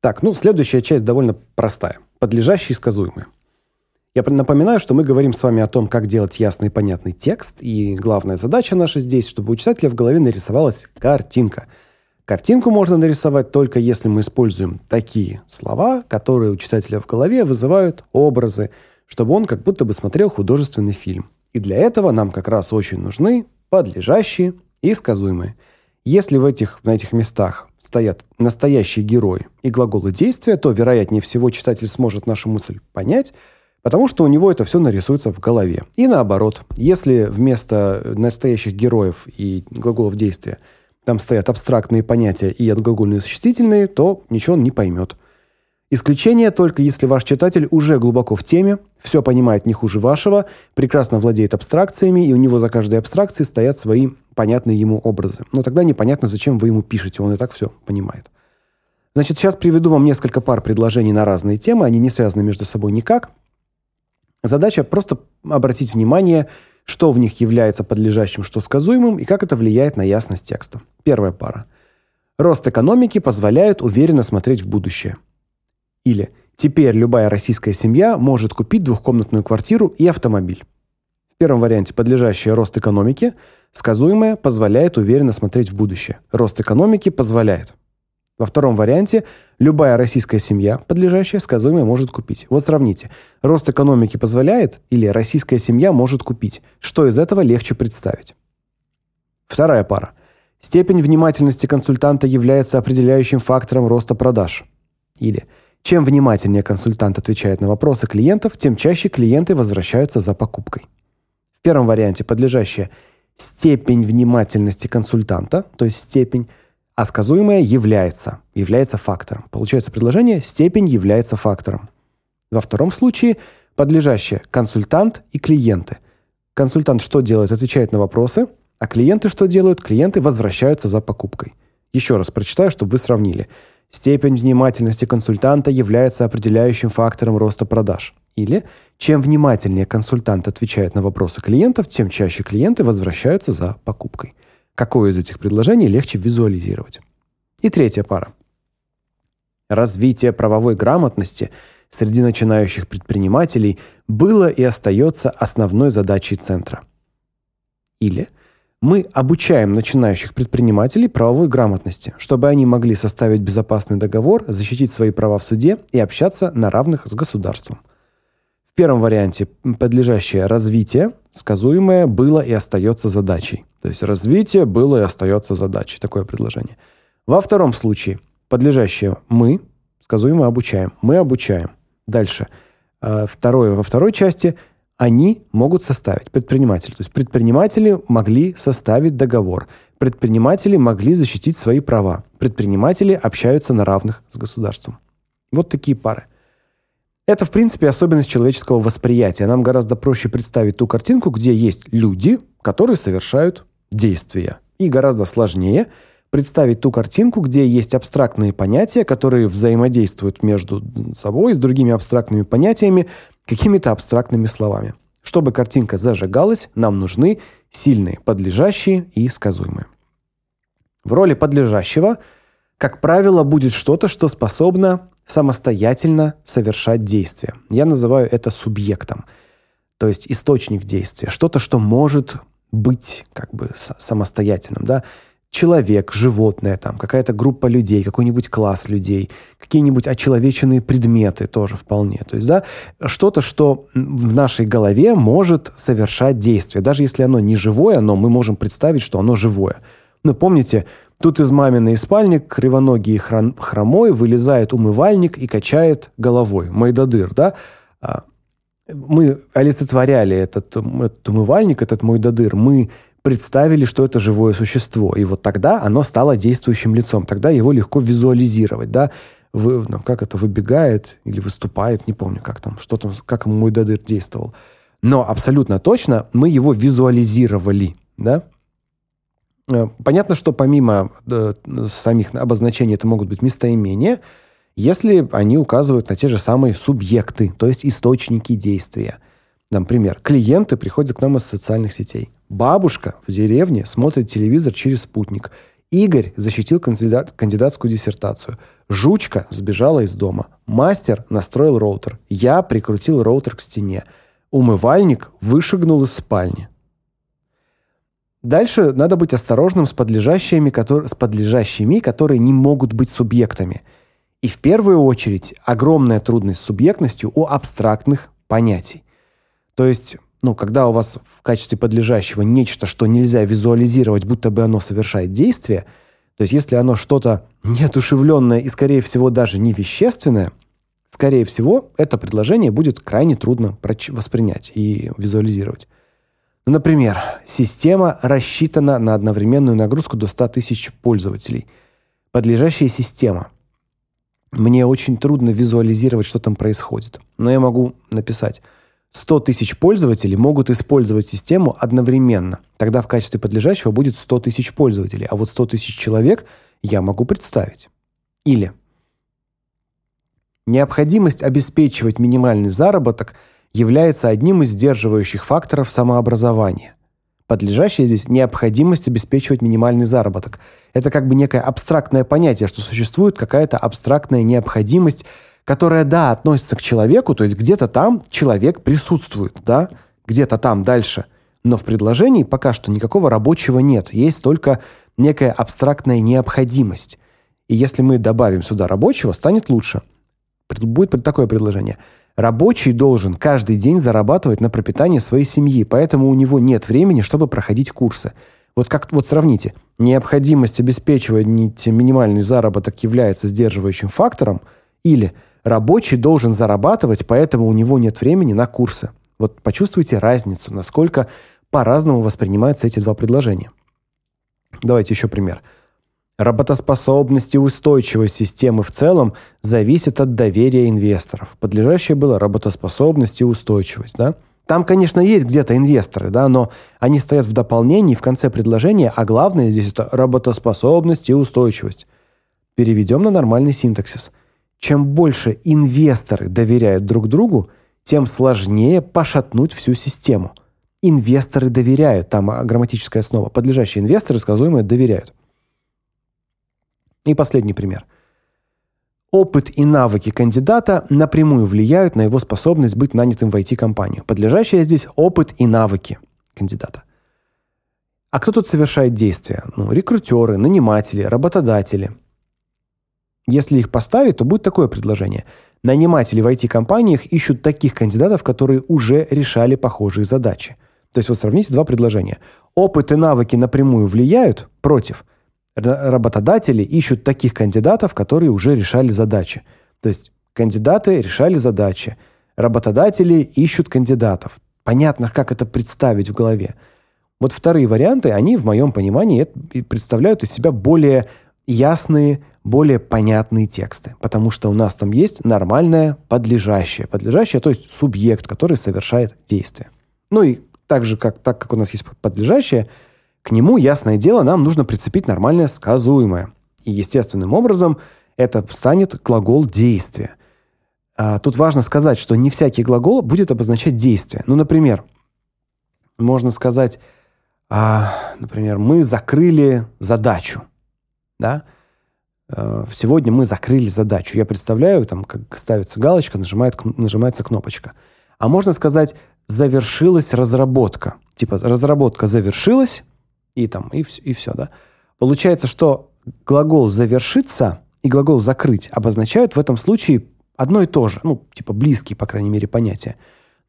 Так, ну, следующая часть довольно простая. Подлежащие и сказуемые. Я напоминаю, что мы говорим с вами о том, как делать ясный и понятный текст, и главная задача наша здесь, чтобы у читателя в голове нарисовалась картинка. Картинку можно нарисовать только если мы используем такие слова, которые у читателя в голове вызывают образы, чтобы он как будто бы смотрел художественный фильм. И для этого нам как раз очень нужны подлежащие и сказуемые. Если в этих на этих местах стоят настоящие герои и глаголы действия, то вероятнее всего читатель сможет нашу мысль понять, потому что у него это все нарисуется в голове. И наоборот, если вместо настоящих героев и глаголов действия там стоят абстрактные понятия и отглагольные существительные, то ничего он не поймет. Исключение только если ваш читатель уже глубоко в теме, все понимает не хуже вашего, прекрасно владеет абстракциями, и у него за каждой абстракцией стоят свои понятные ему образы. Но тогда непонятно, зачем вы ему пишете, он и так все понимает. Значит, сейчас приведу вам несколько пар предложений на разные темы, они не связаны между собой никак. Задача просто обратить внимание, что в них является подлежащим, что сказуемым и как это влияет на ясность текста. Первая пара. Рост экономики позволяет уверенно смотреть в будущее. Или теперь любая российская семья может купить двухкомнатную квартиру и автомобиль. В первом варианте подлежащее рост экономики, сказуемое позволяет уверенно смотреть в будущее. Рост экономики позволяет. Во втором варианте любая российская семья, подлежащая сказуемое, может купить. Вот сравните. Рост экономики позволяет или российская семья может купить. Что из этого легче представить? Вторая пара. Степень внимательности консультанта является определяющим фактором роста продаж. Или чем внимательнее консультант отвечает на вопросы клиентов, тем чаще клиенты возвращаются за покупкой. В первом варианте подлежащее степень внимательности консультанта, то есть степень, а сказуемое является, является фактором. Получается предложение степень является фактором. Во втором случае подлежащее консультант и клиенты. Консультант что делает? Отвечает на вопросы, а клиенты что делают? Клиенты возвращаются за покупкой. Еще раз прочитаю, чтобы вы сравнили. Степень внимательности консультанта является определяющим фактором роста продаж. Или чем внимательнее консультант отвечает на вопросы клиентов, тем чаще клиенты возвращаются за покупкой. Какое из этих предложений легче визуализировать? И третья пара. Развитие правовой грамотности среди начинающих предпринимателей было и остается основной задачей центра. Или мы обучаем начинающих предпринимателей правовой грамотности, чтобы они могли составить безопасный договор, защитить свои права в суде и общаться на равных с государством. В первом варианте подлежащее развитие, сказуемое было и остается задачей. То есть развитие было и остается задачей. Такое предложение. Во втором случае подлежащее мы, сказуемое обучаем. Мы обучаем. Дальше. Э, второе во второй части – они могут составить, предприниматели. То есть предприниматели могли составить договор. Предприниматели могли защитить свои права. Предприниматели общаются на равных с государством. Вот такие пары. Это, в принципе, особенность человеческого восприятия. Нам гораздо проще представить ту картинку, где есть люди, которые совершают действия. И гораздо сложнее представить ту картинку, где есть абстрактные понятия, которые взаимодействуют между собой с другими абстрактными понятиями, какими-то абстрактными словами. Чтобы картинка зажигалась, нам нужны сильные, подлежащие и сказуемые. В роли подлежащего, как правило, будет что-то, что способно самостоятельно совершать действия. Я называю это субъектом, то есть источник действия, что-то, что может быть как бы самостоятельным, да? Человек, животное, там, какая-то группа людей, какой-нибудь класс людей, какие-нибудь очеловеченные предметы тоже вполне. То есть, да, что-то, что в нашей голове может совершать действие. Даже если оно не живое, но мы можем представить, что оно живое. Ну, помните, тут из маминой спальни кривоногий хром, хромой вылезает умывальник и качает головой. Майдадыр, да? А, мы олицетворяли этот, этот умывальник, этот Мойдадыр. Мы представили, что это живое существо. И вот тогда оно стало действующим лицом. Тогда его легко визуализировать, да. Вы, ну, как это выбегает или выступает, не помню, как там, что там, как мой дадыр действовал. Но абсолютно точно мы его визуализировали, да. Э, понятно, что помимо э, самих обозначений это могут быть местоимения, если они указывают на те же самые субъекты, то есть источники действия. Например, клиенты приходят к нам из социальных сетей. Бабушка в деревне смотрит телевизор через спутник. Игорь защитил кандидат, кандидатскую диссертацию. Жучка сбежала из дома. Мастер настроил роутер. Я прикрутил роутер к стене. Умывальник вышагнул из спальни. Дальше надо быть осторожным с подлежащими, которые, с подлежащими, которые не могут быть субъектами. И в первую очередь огромная трудность с субъектностью у абстрактных понятий. То есть, ну, когда у вас в качестве подлежащего нечто, что нельзя визуализировать, будто бы оно совершает действие, то есть если оно что-то неодушевленное и скорее всего даже не вещественное, скорее всего, это предложение будет крайне трудно воспринять и визуализировать. Ну, например, система рассчитана на одновременную нагрузку до 100 тысяч пользователей. Подлежащая система. Мне очень трудно визуализировать, что там происходит. Но я могу написать 100 тысяч пользователей могут использовать систему одновременно. Тогда в качестве подлежащего будет 100 тысяч пользователей. А вот 100 тысяч человек я могу представить. Или необходимость обеспечивать минимальный заработок – является одним из сдерживающих факторов самообразования. Подлежащее здесь необходимость обеспечивать минимальный заработок. Это как бы некое абстрактное понятие, что существует какая-то абстрактная необходимость, которая да, относится к человеку, то есть где-то там человек присутствует, да? Где-то там дальше. Но в предложении пока что никакого рабочего нет. Есть только некая абстрактная необходимость. И если мы добавим сюда рабочего, станет лучше. Будет такое предложение. Рабочий должен каждый день зарабатывать на пропитание своей семьи, поэтому у него нет времени, чтобы проходить курсы. Вот как вот сравните. Необходимость обеспечивать минимальный заработок является сдерживающим фактором или рабочий должен зарабатывать, поэтому у него нет времени на курсы. Вот почувствуйте разницу, насколько по-разному воспринимаются эти два предложения. Давайте еще пример. Работоспособность и устойчивость системы в целом зависит от доверия инвесторов. Подлежащее было работоспособность и устойчивость, да? Там, конечно, есть где-то инвесторы, да, но они стоят в дополнении в конце предложения, а главное здесь это работоспособность и устойчивость. Переведем на нормальный синтаксис. Чем больше инвесторы доверяют друг другу, тем сложнее пошатнуть всю систему. Инвесторы доверяют, там грамматическая основа. Подлежащие инвесторы, сказуемые, доверяют. И последний пример. Опыт и навыки кандидата напрямую влияют на его способность быть нанятым в IT-компанию. Подлежащее здесь опыт и навыки кандидата. А кто тут совершает действия? Ну, рекрутеры, наниматели, работодатели. Если их поставить, то будет такое предложение. Наниматели в IT-компаниях ищут таких кандидатов, которые уже решали похожие задачи. То есть вот сравните два предложения. Опыт и навыки напрямую влияют против – работодатели ищут таких кандидатов, которые уже решали задачи. То есть кандидаты решали задачи, работодатели ищут кандидатов. Понятно, как это представить в голове. Вот вторые варианты, они в моем понимании представляют из себя более ясные, более понятные тексты, потому что у нас там есть нормальное подлежащее. Подлежащее, то есть субъект, который совершает действие. Ну и так же, как, так как у нас есть подлежащее, к нему, ясное дело, нам нужно прицепить нормальное сказуемое. И естественным образом это станет глагол действия. А, тут важно сказать, что не всякий глагол будет обозначать действие. Ну, например, можно сказать, а, например, мы закрыли задачу, да? А, сегодня мы закрыли задачу. Я представляю, там как ставится галочка, нажимает нажимается кнопочка. А можно сказать завершилась разработка. Типа разработка завершилась, и там и и все, да. Получается, что глагол завершиться и глагол закрыть обозначают в этом случае одно и то же, ну, типа близкие, по крайней мере, понятия.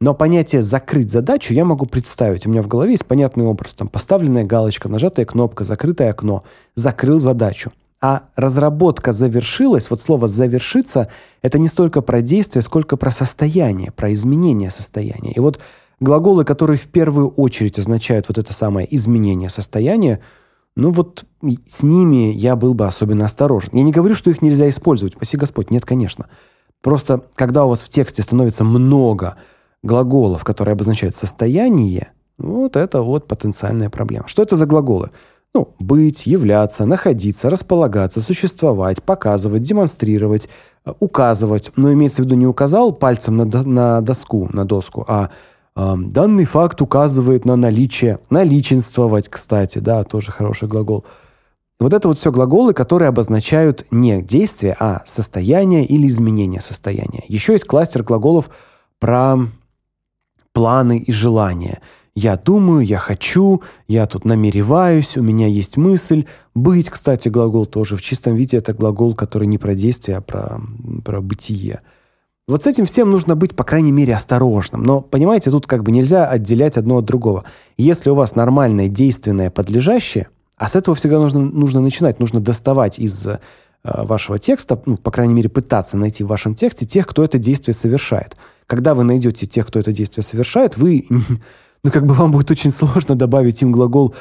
Но понятие закрыть задачу я могу представить. У меня в голове есть понятный образ, там поставленная галочка, нажатая кнопка, закрытое окно, закрыл задачу. А разработка завершилась, вот слово завершиться это не столько про действие, сколько про состояние, про изменение состояния. И вот глаголы, которые в первую очередь означают вот это самое изменение состояния, ну вот с ними я был бы особенно осторожен. Я не говорю, что их нельзя использовать, спаси Господь, нет, конечно. Просто когда у вас в тексте становится много глаголов, которые обозначают состояние, вот это вот потенциальная проблема. Что это за глаголы? Ну, быть, являться, находиться, располагаться, существовать, показывать, демонстрировать, э, указывать. Но имеется в виду не указал пальцем на, на доску, на доску, а Данный факт указывает на наличие, наличенствовать, кстати, да, тоже хороший глагол. Вот это вот все глаголы, которые обозначают не действие, а состояние или изменение состояния. Еще есть кластер глаголов про планы и желания. Я думаю, я хочу, я тут намереваюсь, у меня есть мысль. Быть, кстати, глагол тоже в чистом виде это глагол, который не про действие, а про про бытие. Вот с этим всем нужно быть, по крайней мере, осторожным. Но, понимаете, тут как бы нельзя отделять одно от другого. Если у вас нормальное действенное подлежащее, а с этого всегда нужно нужно начинать, нужно доставать из э, вашего текста, ну, по крайней мере, пытаться найти в вашем тексте тех, кто это действие совершает. Когда вы найдете тех, кто это действие совершает, вы ну как бы вам будет очень сложно добавить им глагол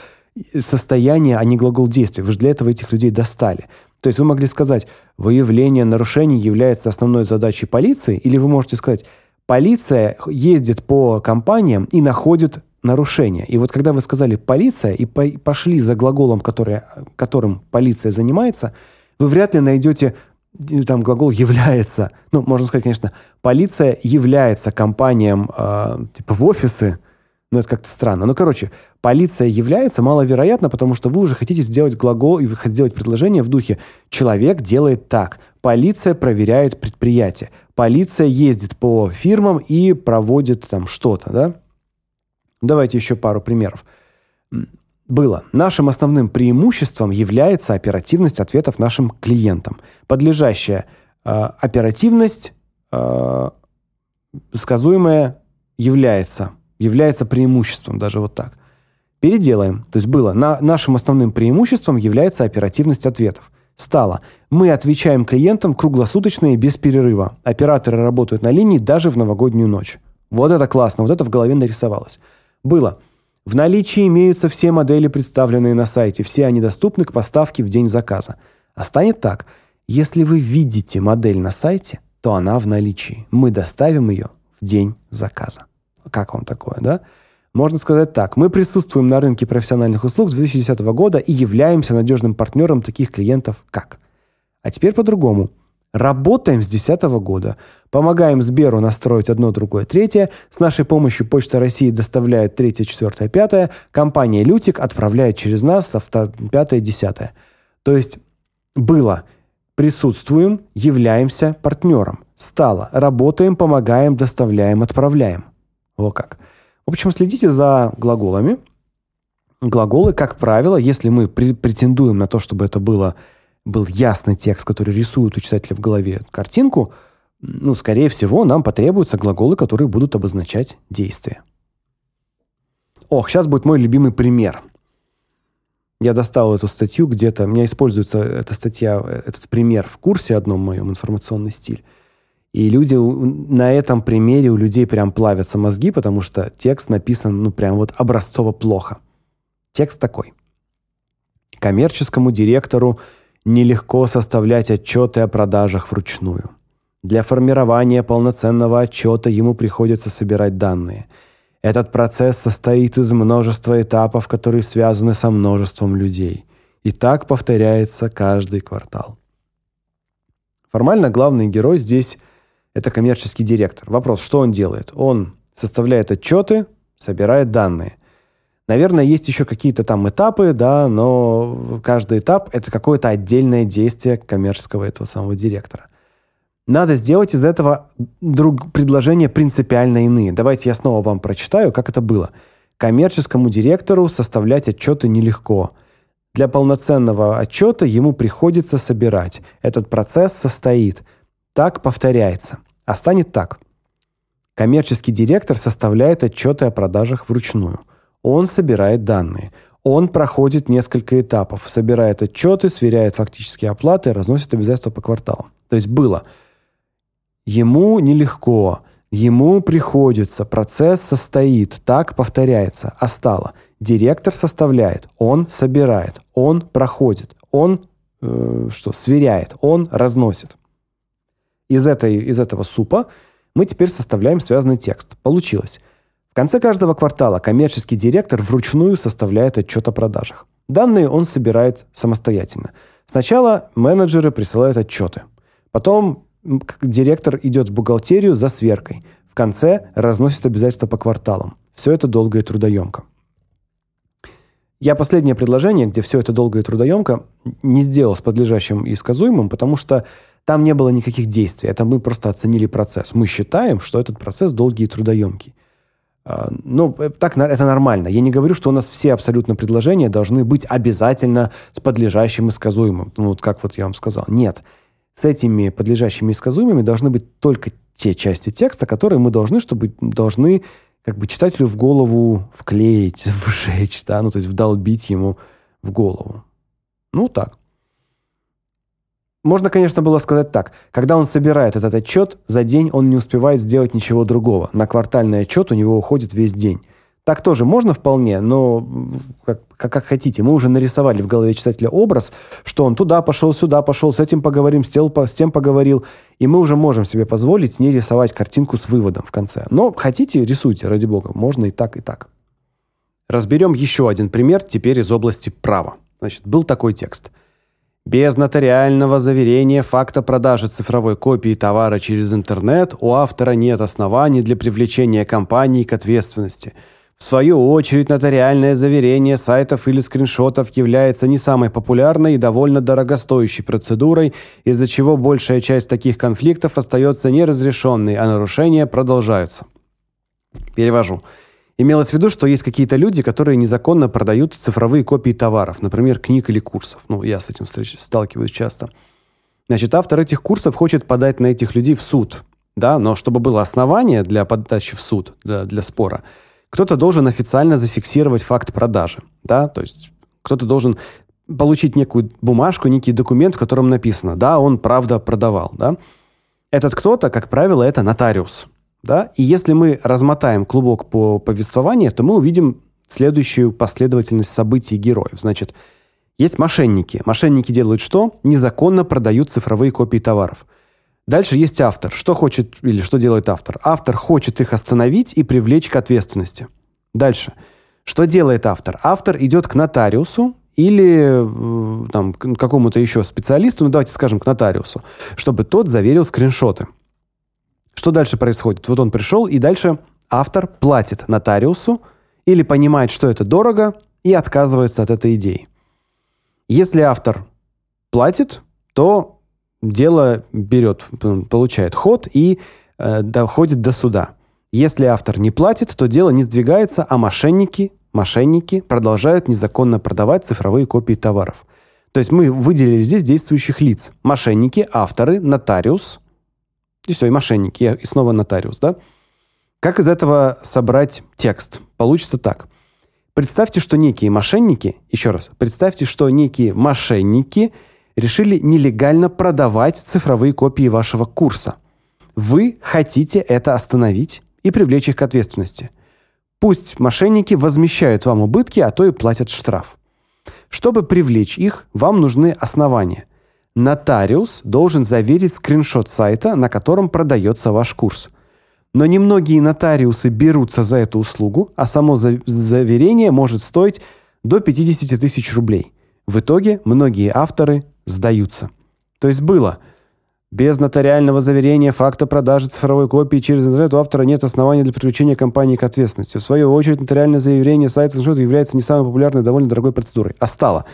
состояние, а не глагол действия. Вы же для этого этих людей достали. То есть вы могли сказать: "Выявление нарушений является основной задачей полиции", или вы можете сказать: "Полиция ездит по компаниям и находит нарушения". И вот когда вы сказали полиция и по пошли за глаголом, который которым полиция занимается, вы вряд ли найдете э, там глагол является. Ну, можно сказать, конечно, полиция является компаниям э, типа в офисы ну, это как-то странно. Ну, короче, полиция является маловероятно, потому что вы уже хотите сделать глагол и сделать предложение в духе «человек делает так», «полиция проверяет предприятие», «полиция ездит по фирмам и проводит там что-то», да? Давайте еще пару примеров. Было. Нашим основным преимуществом является оперативность ответов нашим клиентам. Подлежащая э, оперативность э, сказуемая является является преимуществом, даже вот так. Переделаем. То есть было на нашим основным преимуществом является оперативность ответов. Стало: мы отвечаем клиентам круглосуточно и без перерыва. Операторы работают на линии даже в новогоднюю ночь. Вот это классно, вот это в голове нарисовалось. Было: в наличии имеются все модели, представленные на сайте, все они доступны к поставке в день заказа. А станет так: если вы видите модель на сайте, то она в наличии. Мы доставим ее в день заказа. Как вам такое, да? Можно сказать так: мы присутствуем на рынке профессиональных услуг с 2010 года и являемся надежным партнером таких клиентов, как. А теперь по-другому. Работаем с 2010 года. Помогаем Сберу настроить одно, другое, третье. С нашей помощью Почта России доставляет третье, четвертое, пятое. Компания Лютик отправляет через нас пятое, десятое. То есть было присутствуем, являемся партнером. Стало работаем, помогаем, доставляем, отправляем. Вот как. В общем, следите за глаголами. Глаголы, как правило, если мы претендуем на то, чтобы это было был ясный текст, который рисует у читателя в голове картинку, ну, скорее всего, нам потребуются глаголы, которые будут обозначать действие. Ох, сейчас будет мой любимый пример. Я достал эту статью где-то, у меня используется эта статья, этот пример в курсе одном моем информационный стиль. И люди на этом примере у людей прям плавятся мозги, потому что текст написан, ну, прям вот образцово плохо. Текст такой: Коммерческому директору нелегко составлять отчеты о продажах вручную. Для формирования полноценного отчета ему приходится собирать данные. Этот процесс состоит из множества этапов, которые связаны со множеством людей. И так повторяется каждый квартал. Формально главный герой здесь это коммерческий директор. Вопрос, что он делает? Он составляет отчеты, собирает данные. Наверное, есть еще какие-то там этапы, да, но каждый этап это какое-то отдельное действие коммерческого этого самого директора. Надо сделать из этого друг предложения принципиально иные. Давайте я снова вам прочитаю, как это было. Коммерческому директору составлять отчеты нелегко. Для полноценного отчета ему приходится собирать. Этот процесс состоит так повторяется. А станет так. Коммерческий директор составляет отчеты о продажах вручную. Он собирает данные. Он проходит несколько этапов, собирает отчеты, сверяет фактические оплаты, разносит обязательства по кварталам. То есть было ему нелегко, ему приходится, процесс состоит, так повторяется, а стало директор составляет, он собирает, он проходит, он э, что, сверяет, он разносит. Из этой из этого супа мы теперь составляем связанный текст. Получилось. Конце каждого квартала коммерческий директор вручную составляет отчет о продажах. Данные он собирает самостоятельно. Сначала менеджеры присылают отчеты. Потом директор идет в бухгалтерию за сверкой. В конце разносит обязательства по кварталам. Все это долго и трудоемко. Я последнее предложение, где все это долго и трудоемко, не сделал с подлежащим и сказуемым, потому что там не было никаких действий. Это мы просто оценили процесс. Мы считаем, что этот процесс долгий и трудоемкий. А, ну, э, так это нормально. Я не говорю, что у нас все абсолютно предложения должны быть обязательно с подлежащим и сказуемым. Ну, вот как вот я вам сказал. Нет. С этими подлежащими и сказуемыми должны быть только те части текста, которые мы должны, чтобы должны как бы читателю в голову вклеить, вжечь, да, ну, то есть вдолбить ему в голову. Ну, так. Можно, конечно, было сказать так. Когда он собирает этот отчет, за день он не успевает сделать ничего другого. На квартальный отчет у него уходит весь день. Так тоже можно вполне, но как, как, как хотите. Мы уже нарисовали в голове читателя образ, что он туда пошел, сюда пошел, с этим поговорим, с, тем, с тем поговорил. И мы уже можем себе позволить не рисовать картинку с выводом в конце. Но хотите, рисуйте, ради бога. Можно и так, и так. Разберем еще один пример, теперь из области права. Значит, был такой текст. Без нотариального заверения факта продажи цифровой копии товара через интернет у автора нет оснований для привлечения компании к ответственности – в свою очередь, нотариальное заверение сайтов или скриншотов является не самой популярной и довольно дорогостоящей процедурой, из-за чего большая часть таких конфликтов остается неразрешенной, а нарушения продолжаются. Перевожу. Имелось в виду, что есть какие-то люди, которые незаконно продают цифровые копии товаров, например, книг или курсов. Ну, я с этим сталкиваюсь часто. Значит, автор этих курсов хочет подать на этих людей в суд, да, но чтобы было основание для подачи в суд, для, для спора – кто-то должен официально зафиксировать факт продажи, да, то есть кто-то должен получить некую бумажку, некий документ, в котором написано: "Да, он правда продавал", да? Этот кто-то, как правило, это нотариус, да? И если мы размотаем клубок по повествованию, то мы увидим следующую последовательность событий героев. Значит, есть мошенники. Мошенники делают что? Незаконно продают цифровые копии товаров. Дальше есть автор. Что хочет или что делает автор? Автор хочет их остановить и привлечь к ответственности. Дальше. Что делает автор? Автор идет к нотариусу или э, там к какому-то еще специалисту, ну давайте скажем к нотариусу, чтобы тот заверил скриншоты. Что дальше происходит? Вот он пришел, и дальше автор платит нотариусу или понимает, что это дорого, и отказывается от этой идеи. Если автор платит, то дело берет, получает ход и э, доходит до суда. Если автор не платит, то дело не сдвигается, а мошенники, мошенники продолжают незаконно продавать цифровые копии товаров. То есть мы выделили здесь действующих лиц: мошенники, авторы, нотариус. И все, и мошенники, и снова нотариус, да? Как из этого собрать текст? Получится так: Представьте, что некие мошенники, еще раз, представьте, что некие мошенники решили нелегально продавать цифровые копии вашего курса. Вы хотите это остановить и привлечь их к ответственности. Пусть мошенники возмещают вам убытки, а то и платят штраф. Чтобы привлечь их, вам нужны основания. Нотариус должен заверить скриншот сайта, на котором продается ваш курс. Но немногие нотариусы берутся за эту услугу, а само заверение может стоить до 50 тысяч рублей. В итоге многие авторы сдаются. То есть было без нотариального заверения факта продажи цифровой копии через интернет у автора нет оснований для привлечения компании к ответственности. В свою очередь, нотариальное заявление сайта является не самой популярной, довольно дорогой процедурой. А стало.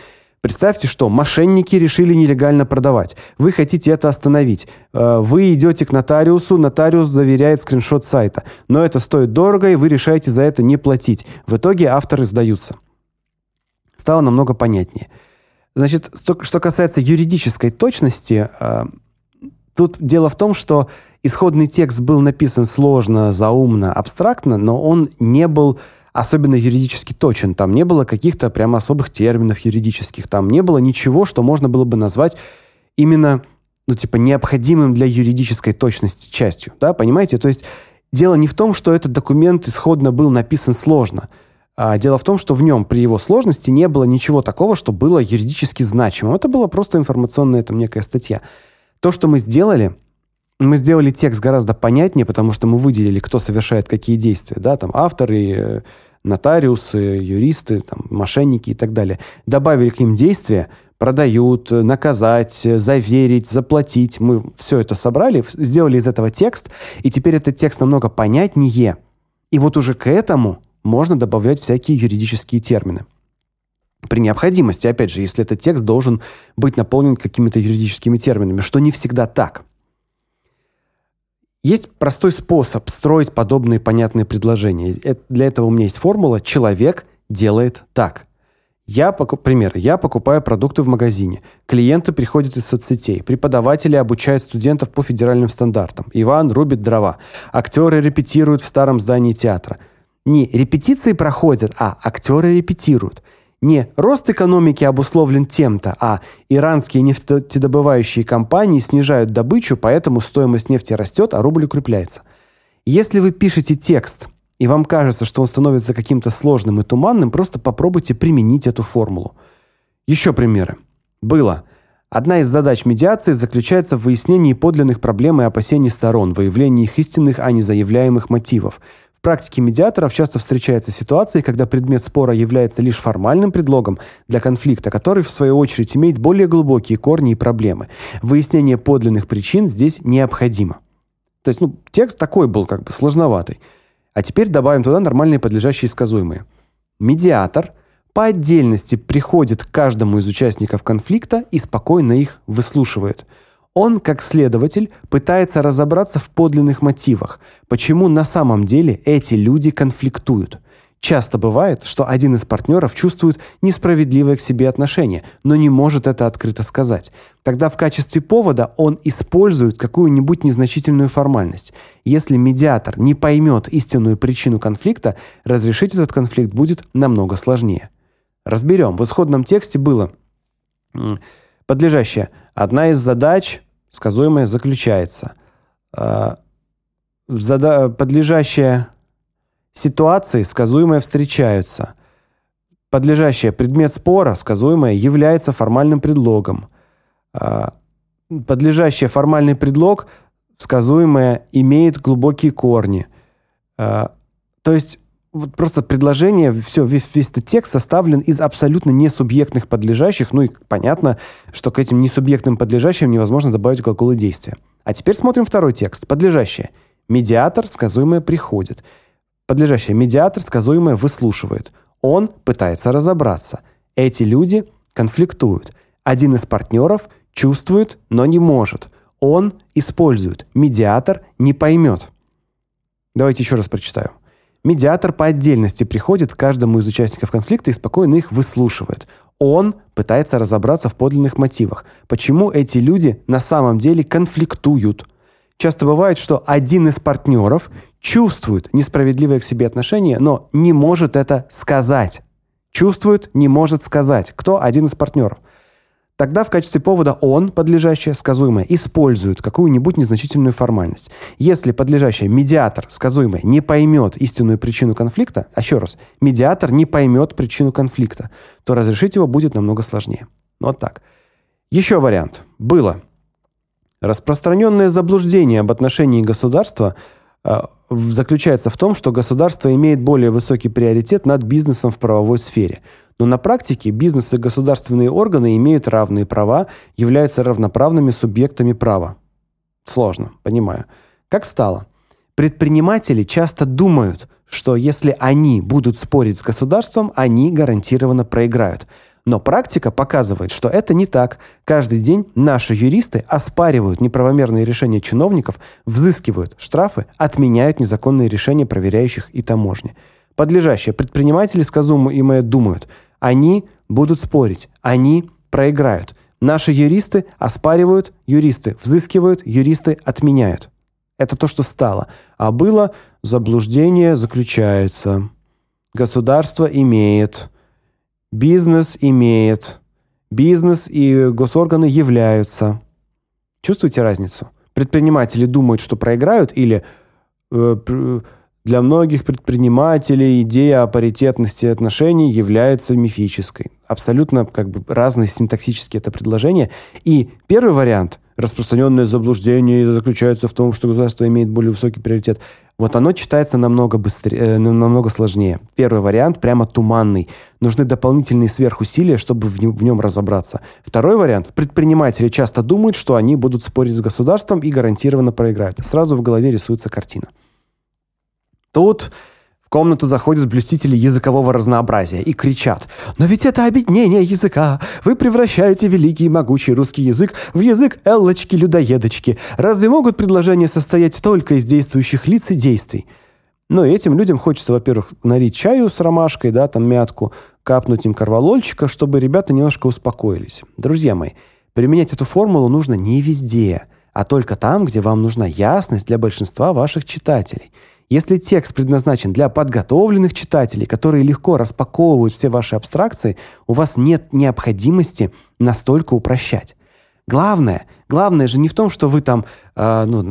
Представьте, что мошенники решили нелегально продавать. Вы хотите это остановить. Э, вы идете к нотариусу, нотариус заверяет скриншот сайта. Но это стоит дорого, и вы решаете за это не платить. В итоге авторы сдаются. Стало намного понятнее. Значит, что касается юридической точности, а, тут дело в том, что исходный текст был написан сложно, заумно, абстрактно, но он не был особенно юридически точен. Там не было каких-то прямо особых терминов юридических, там не было ничего, что можно было бы назвать именно, ну, типа необходимым для юридической точности частью, да, понимаете? То есть дело не в том, что этот документ исходно был написан сложно. А дело в том, что в нем при его сложности не было ничего такого, что было юридически значимым. Это была просто информационная там некая статья. То, что мы сделали, мы сделали текст гораздо понятнее, потому что мы выделили, кто совершает какие действия, да, там авторы, э, нотариусы, юристы, там мошенники и так далее. Добавили к ним действия, продают, наказать, заверить, заплатить. Мы все это собрали, сделали из этого текст, и теперь этот текст намного понятнее. И вот уже к этому можно добавлять всякие юридические термины. при необходимости, опять же, если этот текст должен быть наполнен какими-то юридическими терминами, что не всегда так. Есть простой способ строить подобные понятные предложения. Для этого у меня есть формула «человек делает так». Я пример. Я покупаю продукты в магазине. Клиенты приходят из соцсетей. Преподаватели обучают студентов по федеральным стандартам. Иван рубит дрова. Актеры репетируют в старом здании театра. Не репетиции проходят, а актеры репетируют. Не рост экономики обусловлен тем-то, а иранские нефтедобывающие компании снижают добычу, поэтому стоимость нефти растет, а рубль укрепляется. Если вы пишете текст, и вам кажется, что он становится каким-то сложным и туманным, просто попробуйте применить эту формулу. Еще примеры. Было. Одна из задач медиации заключается в выяснении подлинных проблем и опасений сторон, выявлении их истинных, а не заявляемых мотивов – практике медиаторов часто встречаются ситуации, когда предмет спора является лишь формальным предлогом для конфликта, который в свою очередь имеет более глубокие корни и проблемы. Выяснение подлинных причин здесь необходимо. То есть, ну, текст такой был как бы сложноватый. А теперь добавим туда нормальные подлежащие и сказуемые. Медиатор по отдельности приходит к каждому из участников конфликта и спокойно их выслушивает – он, как следователь, пытается разобраться в подлинных мотивах, почему на самом деле эти люди конфликтуют. Часто бывает, что один из партнеров чувствует несправедливое к себе отношение, но не может это открыто сказать. Тогда в качестве повода он использует какую-нибудь незначительную формальность. Если медиатор не поймет истинную причину конфликта, разрешить этот конфликт будет намного сложнее. Разберем. В исходном тексте было подлежащее одна из задач сказуемое заключается. Э, зада подлежащие ситуации сказуемые встречаются. Подлежащее предмет спора сказуемое является формальным предлогом. Э, подлежащее формальный предлог сказуемое имеет глубокие корни. Э, то есть вот просто предложение, все, весь, весь этот текст составлен из абсолютно несубъектных подлежащих, ну и понятно, что к этим несубъектным подлежащим невозможно добавить глаголы действия. А теперь смотрим второй текст. Подлежащее. Медиатор, сказуемое, приходит. Подлежащее. Медиатор, сказуемое, выслушивает. Он пытается разобраться. Эти люди конфликтуют. Один из партнеров чувствует, но не может. Он использует. Медиатор не поймет. Давайте еще раз прочитаю. Медиатор по отдельности приходит к каждому из участников конфликта и спокойно их выслушивает. Он пытается разобраться в подлинных мотивах, почему эти люди на самом деле конфликтуют. Часто бывает, что один из партнеров чувствует несправедливое к себе отношение, но не может это сказать. Чувствует, не может сказать. Кто один из партнеров? Тогда в качестве повода он, подлежащее, сказуемое, использует какую-нибудь незначительную формальность. Если подлежащее, медиатор, сказуемое, не поймет истинную причину конфликта, а еще раз, медиатор не поймет причину конфликта, то разрешить его будет намного сложнее. Вот так. Еще вариант. Было. Распространенное заблуждение об отношении государства заключается в том, что государство имеет более высокий приоритет над бизнесом в правовой сфере – но на практике бизнес и государственные органы имеют равные права, являются равноправными субъектами права. Сложно, понимаю. Как стало? Предприниматели часто думают, что если они будут спорить с государством, они гарантированно проиграют. Но практика показывает, что это не так. Каждый день наши юристы оспаривают неправомерные решения чиновников, взыскивают штрафы, отменяют незаконные решения проверяющих и таможни. Подлежащие предприниматели сказуемое думают – они будут спорить, они проиграют. Наши юристы оспаривают, юристы взыскивают, юристы отменяют. Это то, что стало. А было заблуждение заключается. Государство имеет, бизнес имеет, бизнес и госорганы являются. Чувствуете разницу? Предприниматели думают, что проиграют или э, для многих предпринимателей идея о паритетности отношений является мифической. Абсолютно как бы разные синтаксически это предложение. И первый вариант, распространенное заблуждение заключается в том, что государство имеет более высокий приоритет. Вот оно читается намного быстрее, э, намного сложнее. Первый вариант прямо туманный. Нужны дополнительные сверхусилия, чтобы в в нем разобраться. Второй вариант. Предприниматели часто думают, что они будут спорить с государством и гарантированно проиграют. Сразу в голове рисуется картина. Тут комнату заходят блюстители языкового разнообразия и кричат «Но ведь это объединение языка! Вы превращаете великий и могучий русский язык в язык эллочки-людоедочки! Разве могут предложения состоять только из действующих лиц и действий?» Но этим людям хочется, во-первых, налить чаю с ромашкой, да, там мятку, капнуть им корвалольчика, чтобы ребята немножко успокоились. Друзья мои, применять эту формулу нужно не везде, а только там, где вам нужна ясность для большинства ваших читателей. Если текст предназначен для подготовленных читателей, которые легко распаковывают все ваши абстракции, у вас нет необходимости настолько упрощать. Главное, главное же не в том, что вы там, э, ну,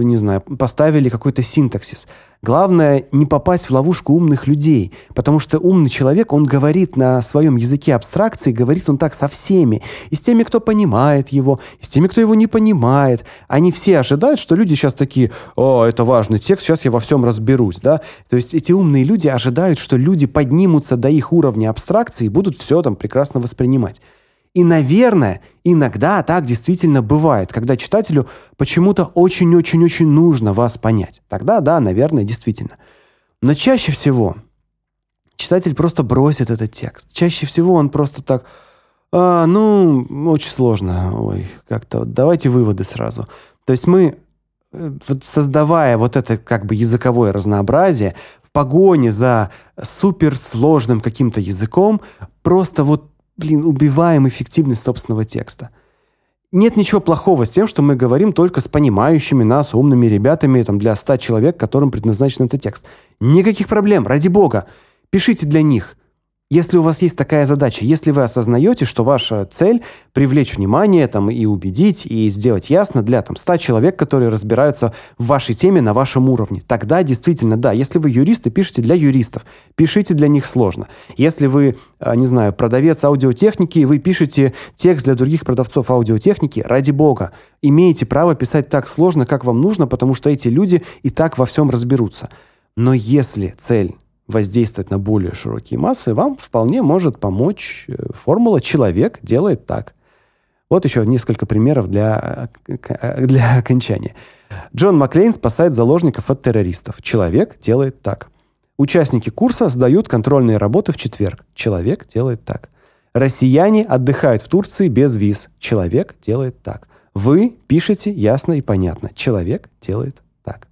не знаю, поставили какой-то синтаксис. Главное не попасть в ловушку умных людей, потому что умный человек, он говорит на своем языке абстракции, говорит он так со всеми, и с теми, кто понимает его, и с теми, кто его не понимает. Они все ожидают, что люди сейчас такие: "О, это важный текст, сейчас я во всем разберусь", да? То есть эти умные люди ожидают, что люди поднимутся до их уровня абстракции и будут все там прекрасно воспринимать. И, наверное, иногда так действительно бывает, когда читателю почему-то очень-очень-очень нужно вас понять. Тогда да, наверное, действительно. Но чаще всего читатель просто бросит этот текст. Чаще всего он просто так а, ну, очень сложно. Ой, как-то давайте выводы сразу. То есть мы э, создавая вот это как бы языковое разнообразие в погоне за суперсложным каким-то языком, просто вот блин, убиваем эффективность собственного текста. Нет ничего плохого с тем, что мы говорим только с понимающими нас умными ребятами там для 100 человек, которым предназначен этот текст. Никаких проблем, ради бога. Пишите для них. Если у вас есть такая задача, если вы осознаете, что ваша цель привлечь внимание там и убедить и сделать ясно для там 100 человек, которые разбираются в вашей теме на вашем уровне, тогда действительно да, если вы юристы, пишите для юристов, пишите для них сложно. Если вы, а, не знаю, продавец аудиотехники, вы пишете текст для других продавцов аудиотехники, ради бога, имеете право писать так сложно, как вам нужно, потому что эти люди и так во всем разберутся. Но если цель воздействовать на более широкие массы, вам вполне может помочь э, формула «человек делает так». Вот еще несколько примеров для, э, для окончания. Джон Маклейн спасает заложников от террористов. Человек делает так. Участники курса сдают контрольные работы в четверг. Человек делает так. Россияне отдыхают в Турции без виз. Человек делает так. Вы пишете ясно и понятно. Человек делает так.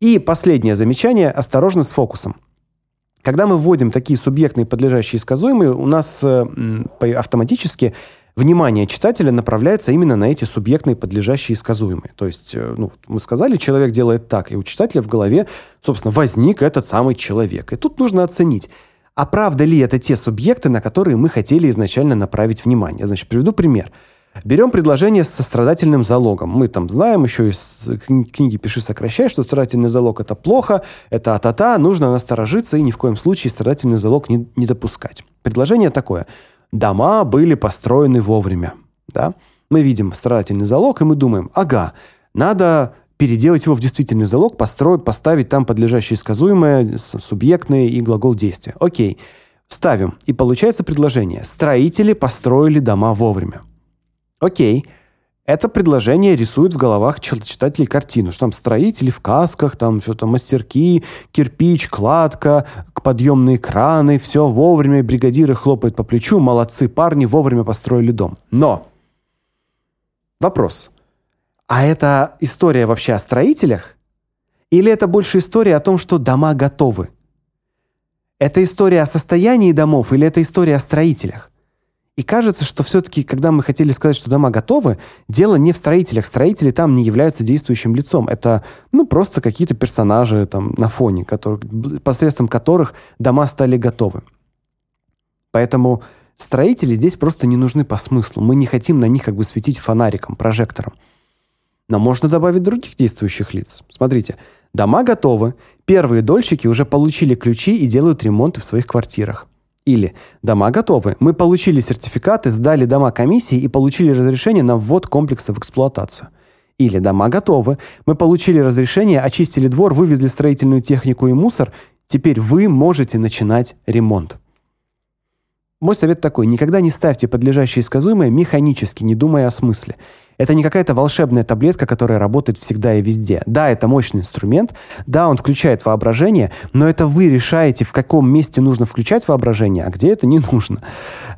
И последнее замечание. Осторожно с фокусом. Когда мы вводим такие субъектные подлежащие сказуемые, у нас э, автоматически внимание читателя направляется именно на эти субъектные подлежащие сказуемые. То есть, э, ну, мы сказали, человек делает так, и у читателя в голове, собственно, возник этот самый человек. И тут нужно оценить, а правда ли это те субъекты, на которые мы хотели изначально направить внимание. Значит, приведу пример. Берем предложение с сострадательным залогом. Мы там знаем еще из книги «Пиши, сокращай», что страдательный залог – это плохо, это а-та-та, нужно насторожиться и ни в коем случае страдательный залог не, не допускать. Предложение такое. Дома были построены вовремя. Да? Мы видим страдательный залог, и мы думаем, ага, надо переделать его в действительный залог, построить, поставить там подлежащее сказуемое, субъектное и глагол действия. Окей, ставим. И получается предложение. Строители построили дома вовремя. Окей. Это предложение рисует в головах читателей картину, что там строители в касках, там что-то мастерки, кирпич, кладка, подъемные краны, все вовремя, бригадиры хлопают по плечу, молодцы парни, вовремя построили дом. Но вопрос. А это история вообще о строителях? Или это больше история о том, что дома готовы? Это история о состоянии домов или это история о строителях? И кажется, что все-таки, когда мы хотели сказать, что дома готовы, дело не в строителях. Строители там не являются действующим лицом. Это, ну, просто какие-то персонажи там на фоне, которых, посредством которых дома стали готовы. Поэтому строители здесь просто не нужны по смыслу. Мы не хотим на них как бы светить фонариком, прожектором. Но можно добавить других действующих лиц. Смотрите, дома готовы, первые дольщики уже получили ключи и делают ремонты в своих квартирах. Или дома готовы. Мы получили сертификаты, сдали дома комиссии и получили разрешение на ввод комплекса в эксплуатацию. Или дома готовы. Мы получили разрешение, очистили двор, вывезли строительную технику и мусор. Теперь вы можете начинать ремонт. Мой совет такой: никогда не ставьте подлежащее сказуемое механически, не думая о смысле. Это не какая-то волшебная таблетка, которая работает всегда и везде. Да, это мощный инструмент, да, он включает воображение, но это вы решаете, в каком месте нужно включать воображение, а где это не нужно.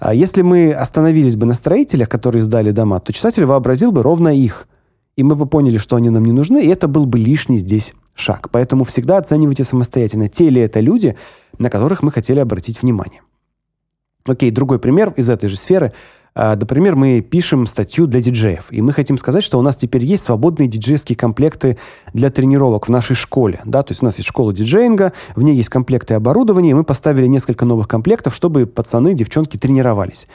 А если мы остановились бы на строителях, которые сдали дома, то читатель вообразил бы ровно их. И мы бы поняли, что они нам не нужны, и это был бы лишний здесь шаг. Поэтому всегда оценивайте самостоятельно, те ли это люди, на которых мы хотели обратить внимание. Окей, другой пример из этой же сферы. А, например, мы пишем статью для диджеев, и мы хотим сказать, что у нас теперь есть свободные диджейские комплекты для тренировок в нашей школе. Да? То есть у нас есть школа диджеинга, в ней есть комплекты оборудования, и мы поставили несколько новых комплектов, чтобы пацаны, девчонки тренировались.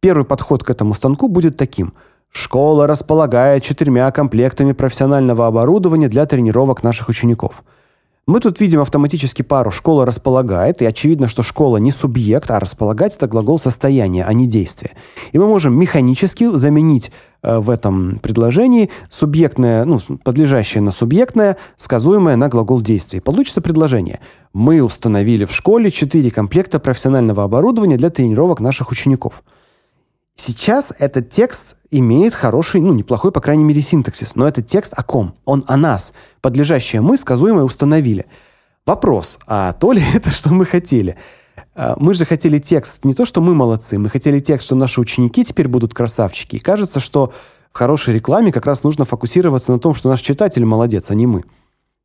Первый подход к этому станку будет таким – Школа располагает четырьмя комплектами профессионального оборудования для тренировок наших учеников. Мы тут видим автоматически пару «школа располагает», и очевидно, что школа не субъект, а располагать – это глагол состояния, а не действия. И мы можем механически заменить э, в этом предложении субъектное, ну, подлежащее на субъектное, сказуемое на глагол действия. Получится предложение. Мы установили в школе четыре комплекта профессионального оборудования для тренировок наших учеников. Сейчас этот текст имеет хороший, ну, неплохой, по крайней мере, синтаксис. Но этот текст о ком? Он о нас. Подлежащее мы, сказуемое, установили. Вопрос, а то ли это, что мы хотели? А, мы же хотели текст, не то, что мы молодцы, мы хотели текст, что наши ученики теперь будут красавчики. И кажется, что в хорошей рекламе как раз нужно фокусироваться на том, что наш читатель молодец, а не мы.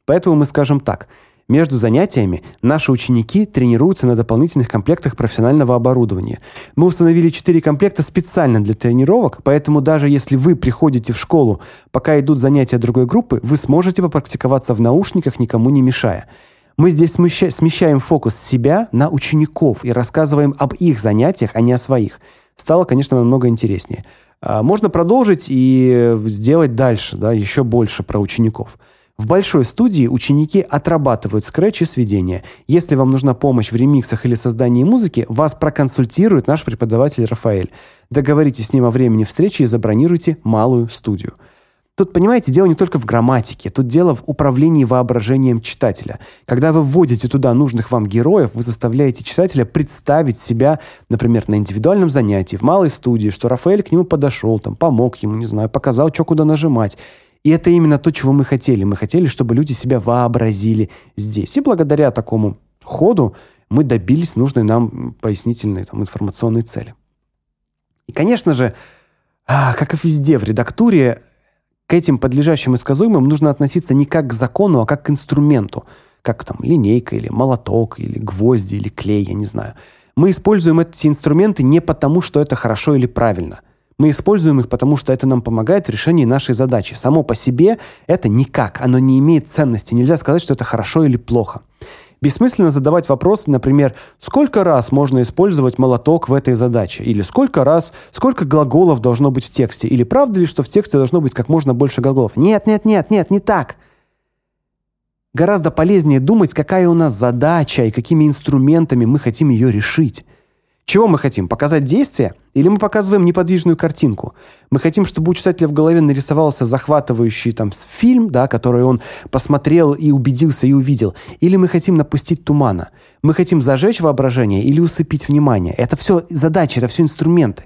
Поэтому мы скажем так – между занятиями наши ученики тренируются на дополнительных комплектах профессионального оборудования. Мы установили 4 комплекта специально для тренировок, поэтому даже если вы приходите в школу, пока идут занятия другой группы, вы сможете попрактиковаться в наушниках, никому не мешая. Мы здесь смещаем фокус с себя на учеников и рассказываем об их занятиях, а не о своих. Стало, конечно, намного интереснее. А, можно продолжить и сделать дальше, да, еще больше про учеников. В большой студии ученики отрабатывают скретч и сведения. Если вам нужна помощь в ремиксах или создании музыки, вас проконсультирует наш преподаватель Рафаэль. Договоритесь с ним о времени встречи и забронируйте малую студию. Тут, понимаете, дело не только в грамматике, тут дело в управлении воображением читателя. Когда вы вводите туда нужных вам героев, вы заставляете читателя представить себя, например, на индивидуальном занятии, в малой студии, что Рафаэль к нему подошел, там, помог ему, не знаю, показал, что куда нажимать. И это именно то, чего мы хотели. Мы хотели, чтобы люди себя вообразили здесь. И благодаря такому ходу мы добились нужной нам пояснительной там, информационной цели. И, конечно же, а, как и везде в редактуре, к этим подлежащим и сказуемым нужно относиться не как к закону, а как к инструменту. Как там линейка или молоток, или гвозди, или клей, я не знаю. Мы используем эти инструменты не потому, что это хорошо или правильно – мы используем их, потому что это нам помогает в решении нашей задачи. Само по себе это никак, оно не имеет ценности. Нельзя сказать, что это хорошо или плохо. Бессмысленно задавать вопрос, например, сколько раз можно использовать молоток в этой задаче? Или сколько раз, сколько глаголов должно быть в тексте? Или правда ли, что в тексте должно быть как можно больше глаголов? Нет, нет, нет, нет, не так. Гораздо полезнее думать, какая у нас задача и какими инструментами мы хотим ее решить. Чего мы хотим? Показать действие? Или мы показываем неподвижную картинку? Мы хотим, чтобы у читателя в голове нарисовался захватывающий там фильм, да, который он посмотрел и убедился и увидел? Или мы хотим напустить тумана? Мы хотим зажечь воображение или усыпить внимание? Это все задачи, это все инструменты.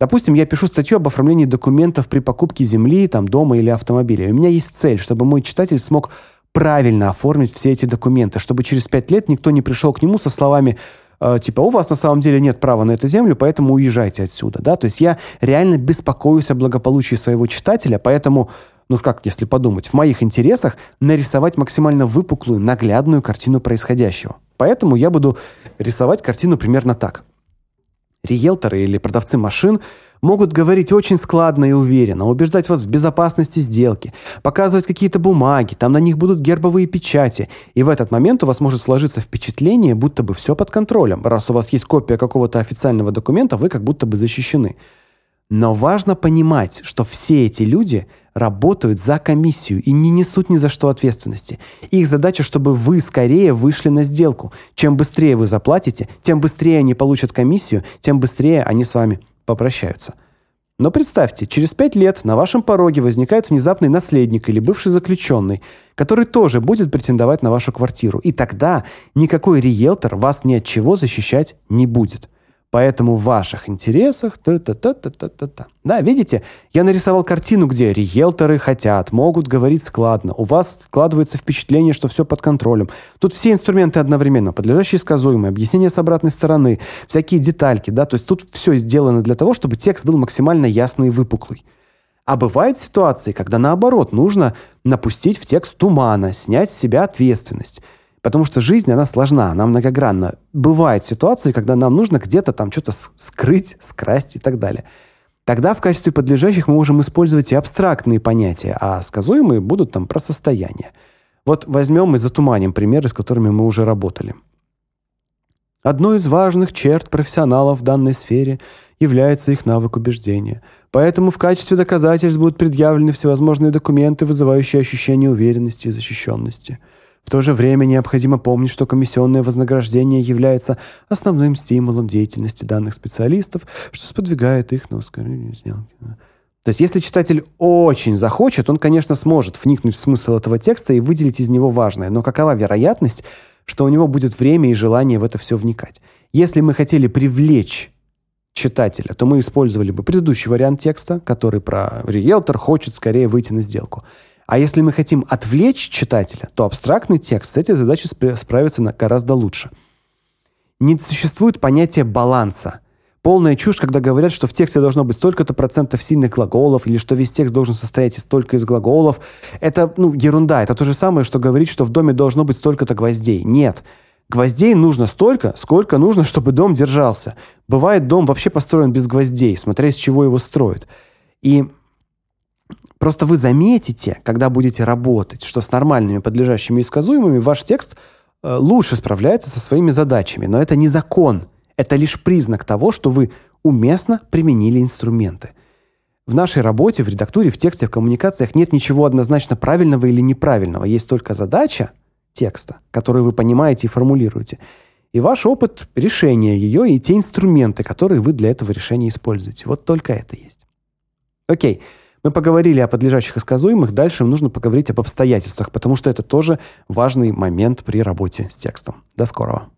Допустим, я пишу статью об оформлении документов при покупке земли, там, дома или автомобиля. У меня есть цель, чтобы мой читатель смог правильно оформить все эти документы, чтобы через пять лет никто не пришел к нему со словами Э, типа, у вас на самом деле нет права на эту землю, поэтому уезжайте отсюда, да, то есть я реально беспокоюсь о благополучии своего читателя, поэтому ну как, если подумать, в моих интересах нарисовать максимально выпуклую, наглядную картину происходящего. Поэтому я буду рисовать картину примерно так. Риэлторы или продавцы машин могут говорить очень складно и уверенно, убеждать вас в безопасности сделки, показывать какие-то бумаги, там на них будут гербовые печати. И в этот момент у вас может сложиться впечатление, будто бы все под контролем. Раз у вас есть копия какого-то официального документа, вы как будто бы защищены. Но важно понимать, что все эти люди работают за комиссию и не несут ни за что ответственности. Их задача, чтобы вы скорее вышли на сделку. Чем быстрее вы заплатите, тем быстрее они получат комиссию, тем быстрее они с вами попрощаются. Но представьте, через пять лет на вашем пороге возникает внезапный наследник или бывший заключенный, который тоже будет претендовать на вашу квартиру. И тогда никакой риэлтор вас ни от чего защищать не будет. Поэтому в ваших интересах... Та -та -та -та -та -та. Да, видите, я нарисовал картину, где риэлторы хотят, могут говорить складно. У вас складывается впечатление, что все под контролем. Тут все инструменты одновременно, подлежащие сказуемые, объяснение с обратной стороны, всякие детальки, да, то есть тут все сделано для того, чтобы текст был максимально ясный и выпуклый. А бывают ситуации, когда наоборот, нужно напустить в текст тумана, снять с себя ответственность. Потому что жизнь, она сложна, она многогранна. Бывают ситуации, когда нам нужно где-то там что-то скрыть, скрасть и так далее. Тогда в качестве подлежащих мы можем использовать и абстрактные понятия, а сказуемые будут там про состояние. Вот возьмем и затуманим примеры, с которыми мы уже работали. Одной из важных черт профессионалов в данной сфере является их навык убеждения. Поэтому в качестве доказательств будут предъявлены всевозможные документы, вызывающие ощущение уверенности и защищенности – в то же время необходимо помнить, что комиссионное вознаграждение является основным стимулом деятельности данных специалистов, что сподвигает их на ускорение сделки. То есть, если читатель очень захочет, он, конечно, сможет вникнуть в смысл этого текста и выделить из него важное. Но какова вероятность, что у него будет время и желание в это все вникать? Если мы хотели привлечь читателя, то мы использовали бы предыдущий вариант текста, который про риэлтор хочет скорее выйти на сделку. А если мы хотим отвлечь читателя, то абстрактный текст с этой задачей справится гораздо лучше. Не существует понятия баланса. Полная чушь, когда говорят, что в тексте должно быть столько-то процентов сильных глаголов или что весь текст должен состоять из столько из глаголов. Это, ну, ерунда. Это то же самое, что говорить, что в доме должно быть столько-то гвоздей. Нет. Гвоздей нужно столько, сколько нужно, чтобы дом держался. Бывает, дом вообще построен без гвоздей, смотря из чего его строят. И Просто вы заметите, когда будете работать, что с нормальными подлежащими и сказуемыми ваш текст э, лучше справляется со своими задачами. Но это не закон. Это лишь признак того, что вы уместно применили инструменты. В нашей работе, в редактуре, в тексте, в коммуникациях нет ничего однозначно правильного или неправильного. Есть только задача текста, которую вы понимаете и формулируете, и ваш опыт решения ее и те инструменты, которые вы для этого решения используете. Вот только это есть. Окей. Мы поговорили о подлежащих и сказуемых, дальше нужно поговорить об обстоятельствах, потому что это тоже важный момент при работе с текстом. До скорого.